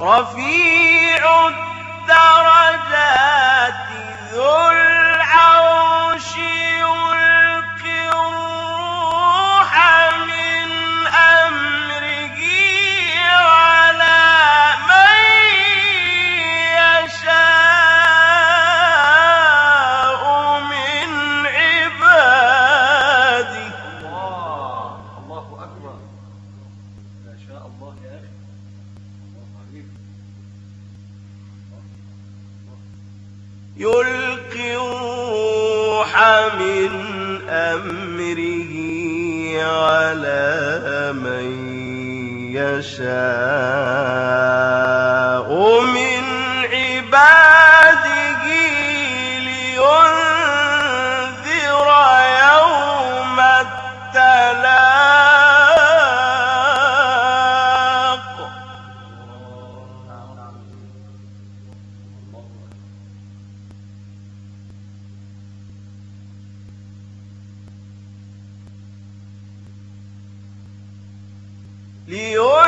رفيع الدرجات ذو العرش يلقي الروح من أمره على من يشاء من عباده. الله الله أكبر. ما شاء الله يا أخي. يلقي الروح من أمره على من يشاء. E Leo